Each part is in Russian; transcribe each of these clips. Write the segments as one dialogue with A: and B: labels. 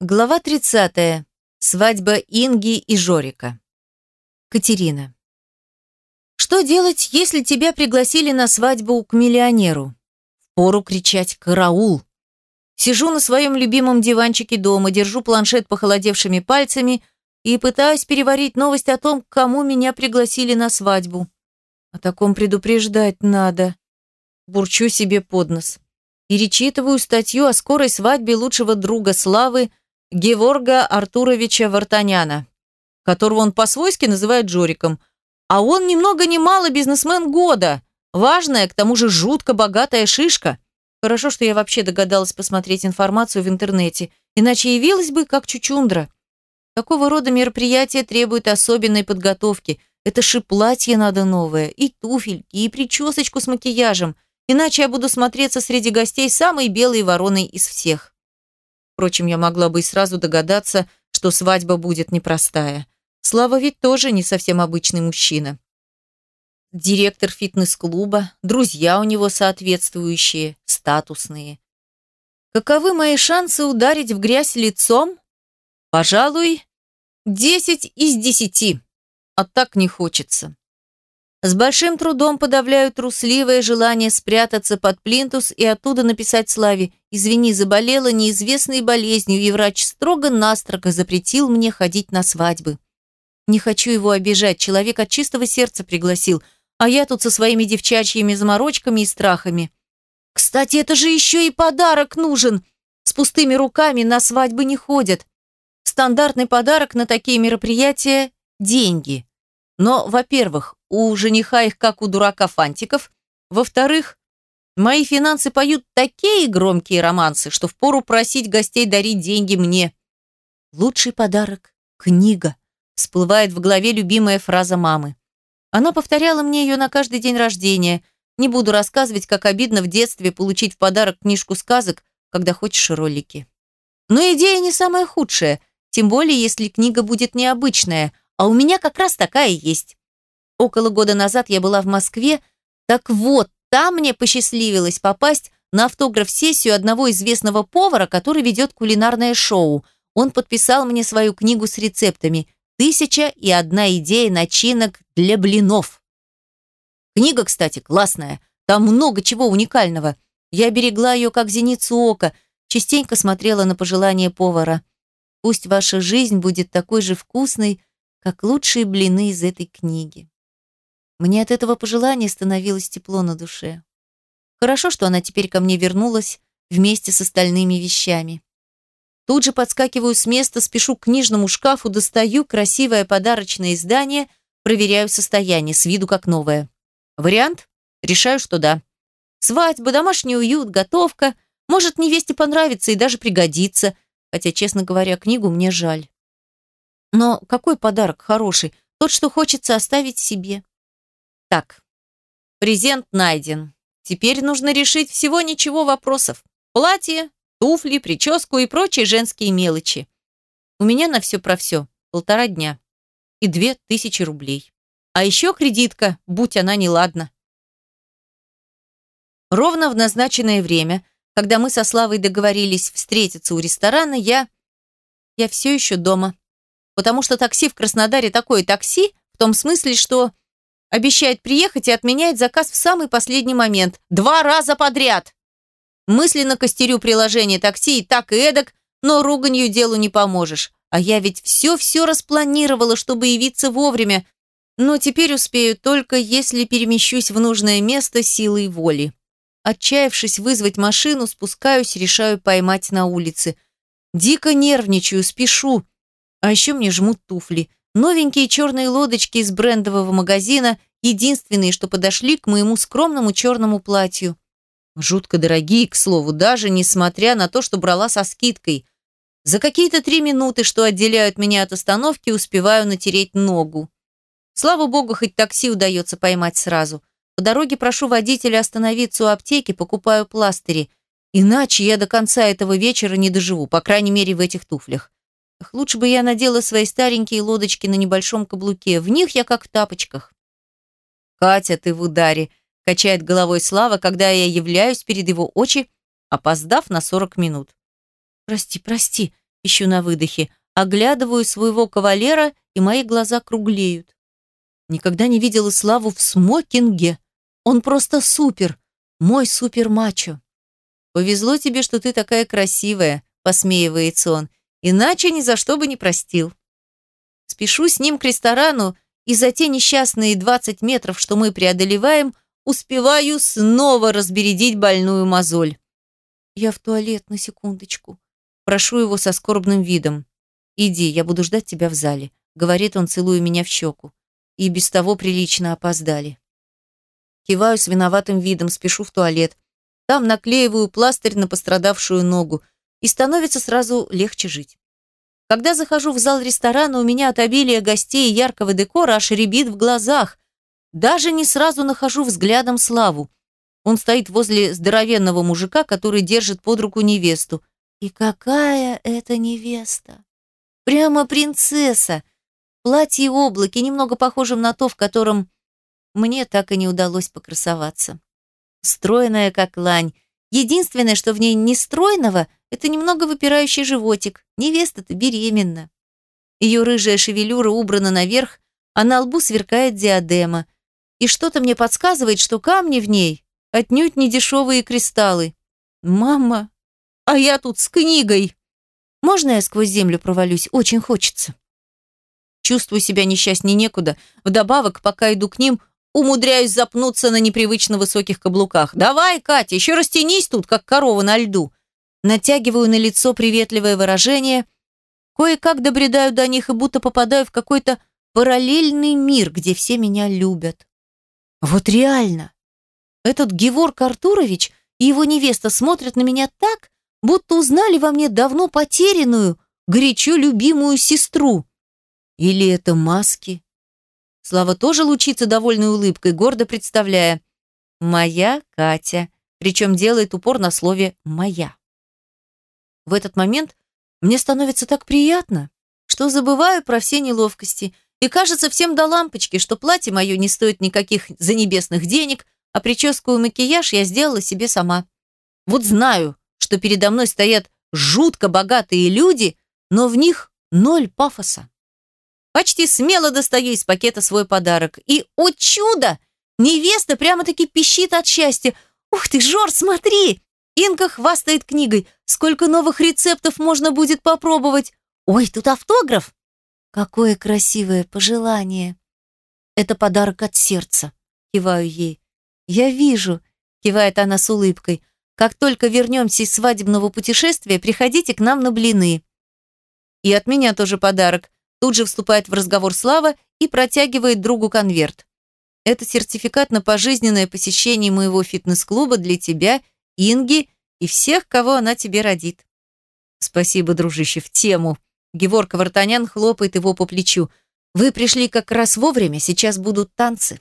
A: Глава 30. Свадьба Инги и Жорика. Катерина. Что делать, если тебя пригласили на свадьбу к миллионеру? Пору кричать «караул». Сижу на своем любимом диванчике дома, держу планшет похолодевшими пальцами и пытаюсь переварить новость о том, кому меня пригласили на свадьбу. О таком предупреждать надо. Бурчу себе под нос. Перечитываю статью о скорой свадьбе лучшего друга Славы – Геворга Артуровича Вартаняна, которого он по-свойски называет Жориком. А он ни много ни мало бизнесмен года. Важная, к тому же жутко богатая шишка. Хорошо, что я вообще догадалась посмотреть информацию в интернете, иначе явилась бы как чучундра. Такого рода мероприятия требуют особенной подготовки. Это же платье надо новое, и туфельки, и причесочку с макияжем. Иначе я буду смотреться среди гостей самой белой вороной из всех. Впрочем, я могла бы и сразу догадаться, что свадьба будет непростая. Слава ведь тоже не совсем обычный мужчина. Директор фитнес-клуба, друзья у него соответствующие, статусные. Каковы мои шансы ударить в грязь лицом? Пожалуй, десять из десяти. А так не хочется. С большим трудом подавляю трусливое желание спрятаться под плинтус и оттуда написать Славе «Извини, заболела неизвестной болезнью, и врач строго-настрого запретил мне ходить на свадьбы». Не хочу его обижать, человек от чистого сердца пригласил, а я тут со своими девчачьими заморочками и страхами. Кстати, это же еще и подарок нужен. С пустыми руками на свадьбы не ходят. Стандартный подарок на такие мероприятия – деньги. Но, во-первых, у жениха их как у дурака фантиков. Во-вторых, мои финансы поют такие громкие романсы, что впору просить гостей дарить деньги мне. Лучший подарок – книга. Всплывает в голове любимая фраза мамы. Она повторяла мне ее на каждый день рождения. Не буду рассказывать, как обидно в детстве получить в подарок книжку сказок, когда хочешь ролики. Но идея не самая худшая, тем более, если книга будет необычная, а у меня как раз такая есть. Около года назад я была в Москве, так вот, там мне посчастливилось попасть на автограф-сессию одного известного повара, который ведет кулинарное шоу. Он подписал мне свою книгу с рецептами «Тысяча и одна идея начинок для блинов». Книга, кстати, классная. Там много чего уникального. Я берегла ее как зеницу ока, частенько смотрела на пожелания повара. Пусть ваша жизнь будет такой же вкусной, как лучшие блины из этой книги. Мне от этого пожелания становилось тепло на душе. Хорошо, что она теперь ко мне вернулась вместе с остальными вещами. Тут же подскакиваю с места, спешу к книжному шкафу, достаю красивое подарочное издание, проверяю состояние, с виду как новое. Вариант? Решаю, что да. Свадьба, домашний уют, готовка. Может, невесте понравится и даже пригодится. Хотя, честно говоря, книгу мне жаль. Но какой подарок хороший? Тот, что хочется оставить себе. Так, презент найден. Теперь нужно решить всего ничего вопросов. Платье, туфли, прическу и прочие женские мелочи. У меня на все про все полтора дня и две тысячи рублей. А еще кредитка, будь она неладна. Ровно в назначенное время, когда мы со Славой договорились встретиться у ресторана, я... Я все еще дома. Потому что такси в Краснодаре такое такси, в том смысле, что Обещает приехать и отменяет заказ в самый последний момент. Два раза подряд. Мысленно костерю приложение такси и так и эдак, но руганью делу не поможешь. А я ведь все-все распланировала, чтобы явиться вовремя. Но теперь успею только, если перемещусь в нужное место силой воли. Отчаявшись вызвать машину, спускаюсь, решаю поймать на улице. Дико нервничаю, спешу. А еще мне жмут туфли. Новенькие черные лодочки из брендового магазина, единственные, что подошли к моему скромному черному платью. Жутко дорогие, к слову, даже несмотря на то, что брала со скидкой. За какие-то три минуты, что отделяют меня от остановки, успеваю натереть ногу. Слава богу, хоть такси удается поймать сразу. По дороге прошу водителя остановиться у аптеки, покупаю пластыри. Иначе я до конца этого вечера не доживу, по крайней мере, в этих туфлях. Эх, лучше бы я надела свои старенькие лодочки на небольшом каблуке. В них я как в тапочках. «Катя, ты в ударе!» – качает головой Слава, когда я являюсь перед его очи, опоздав на 40 минут. «Прости, прости!» пищу на выдохе, оглядываю своего кавалера, и мои глаза круглеют. Никогда не видела Славу в смокинге. Он просто супер, мой супер-мачо. Повезло тебе, что ты такая красивая, посмеивается он, иначе ни за что бы не простил. Спешу с ним к ресторану, и за те несчастные 20 метров, что мы преодолеваем, успеваю снова разбередить больную мозоль. Я в туалет на секундочку. Прошу его со скорбным видом. «Иди, я буду ждать тебя в зале», — говорит он, целуя меня в щеку. И без того прилично опоздали. Киваю с виноватым видом, спешу в туалет. Там наклеиваю пластырь на пострадавшую ногу, и становится сразу легче жить. Когда захожу в зал ресторана, у меня от обилия гостей и яркого декора аж рябит в глазах. Даже не сразу нахожу взглядом Славу. Он стоит возле здоровенного мужика, который держит под руку невесту. И какая это невеста! Прямо принцесса! Платье облаки, немного похожим на то, в котором мне так и не удалось покрасоваться. Стройная, как лань. Единственное, что в ней не стройного, это немного выпирающий животик. Невеста-то беременна. Ее рыжая шевелюра убрана наверх, а на лбу сверкает диадема. И что-то мне подсказывает, что камни в ней отнюдь не дешевые кристаллы. Мама, а я тут с книгой. Можно я сквозь землю провалюсь? Очень хочется. Чувствую себя несчастней некуда. Вдобавок, пока иду к ним, умудряюсь запнуться на непривычно высоких каблуках. «Давай, Катя, еще растянись тут, как корова на льду!» Натягиваю на лицо приветливое выражение, кое-как добредаю до них и будто попадаю в какой-то параллельный мир, где все меня любят. Вот реально. Этот Геворг Артурович и его невеста смотрят на меня так, будто узнали во мне давно потерянную, горячо любимую сестру. Или это маски? Слава тоже лучится довольной улыбкой, гордо представляя «Моя Катя», причем делает упор на слове «моя». В этот момент мне становится так приятно, что забываю про все неловкости, и кажется всем до лампочки, что платье мое не стоит никаких занебесных денег, а прическу и макияж я сделала себе сама. Вот знаю, что передо мной стоят жутко богатые люди, но в них ноль пафоса. Почти смело достаю из пакета свой подарок. И, о чудо! Невеста прямо-таки пищит от счастья. «Ух ты, Жор, смотри!» Инка хвастает книгой. «Сколько новых рецептов можно будет попробовать?» «Ой, тут автограф!» «Какое красивое пожелание!» «Это подарок от сердца», — киваю ей. «Я вижу», — кивает она с улыбкой. «Как только вернемся из свадебного путешествия, приходите к нам на блины». «И от меня тоже подарок», Тут же вступает в разговор Слава и протягивает другу конверт. Это сертификат на пожизненное посещение моего фитнес-клуба для тебя, Инги и всех, кого она тебе родит. Спасибо, дружище, в тему. Геворка Вартанян хлопает его по плечу. Вы пришли как раз вовремя, сейчас будут танцы.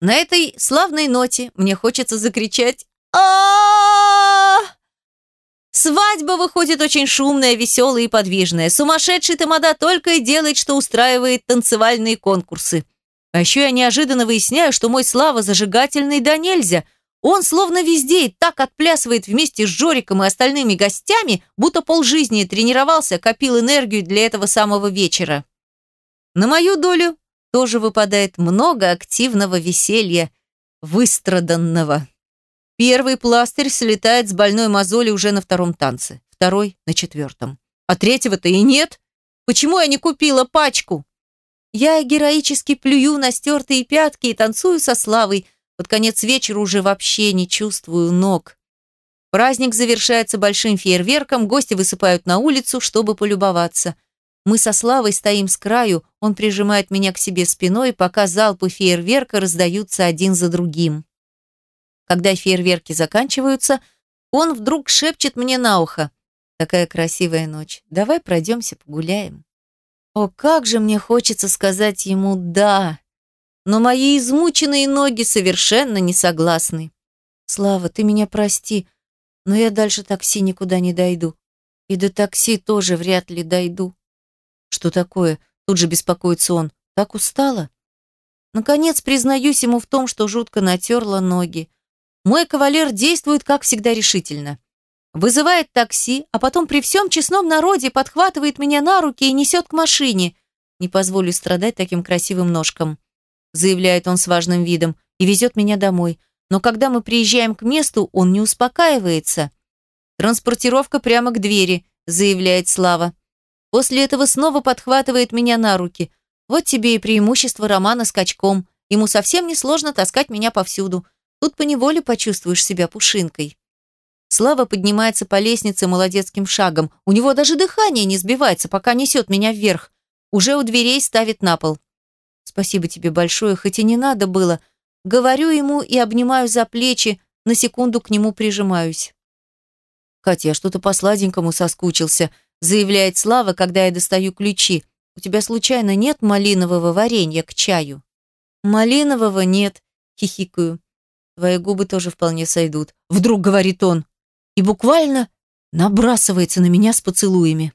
A: На этой славной ноте мне хочется закричать а Свадьба выходит очень шумная, веселая и подвижная. Сумасшедший тамада только и делает, что устраивает танцевальные конкурсы. А еще я неожиданно выясняю, что мой Слава зажигательный да нельзя. Он словно везде и так отплясывает вместе с Жориком и остальными гостями, будто полжизни тренировался, копил энергию для этого самого вечера. На мою долю тоже выпадает много активного веселья, выстраданного. Первый пластырь слетает с больной мозоли уже на втором танце, второй – на четвертом. А третьего-то и нет. Почему я не купила пачку? Я героически плюю на стертые пятки и танцую со Славой. Под конец вечера уже вообще не чувствую ног. Праздник завершается большим фейерверком, гости высыпают на улицу, чтобы полюбоваться. Мы со Славой стоим с краю, он прижимает меня к себе спиной, пока залпы фейерверка раздаются один за другим. Когда фейерверки заканчиваются, он вдруг шепчет мне на ухо. «Такая красивая ночь. Давай пройдемся погуляем». О, как же мне хочется сказать ему «да». Но мои измученные ноги совершенно не согласны. «Слава, ты меня прости, но я дальше такси никуда не дойду. И до такси тоже вряд ли дойду». «Что такое?» Тут же беспокоится он. «Так устала?» Наконец признаюсь ему в том, что жутко натерла ноги. Мой кавалер действует, как всегда, решительно. Вызывает такси, а потом при всем честном народе подхватывает меня на руки и несет к машине. Не позволю страдать таким красивым ножкам. Заявляет он с важным видом и везет меня домой. Но когда мы приезжаем к месту, он не успокаивается. Транспортировка прямо к двери, заявляет Слава. После этого снова подхватывает меня на руки. Вот тебе и преимущество романа с качком. Ему совсем не сложно таскать меня повсюду. Тут поневоле почувствуешь себя пушинкой. Слава поднимается по лестнице молодецким шагом. У него даже дыхание не сбивается, пока несет меня вверх. Уже у дверей ставит на пол. Спасибо тебе большое, хоть и не надо было. Говорю ему и обнимаю за плечи, на секунду к нему прижимаюсь. Катя, что-то по сладенькому соскучился, заявляет Слава, когда я достаю ключи. У тебя случайно нет малинового варенья к чаю? Малинового нет, хихикаю. Твои губы тоже вполне сойдут. Вдруг говорит он и буквально набрасывается на меня с поцелуями.